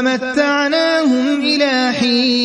فمتعناهم إلى حين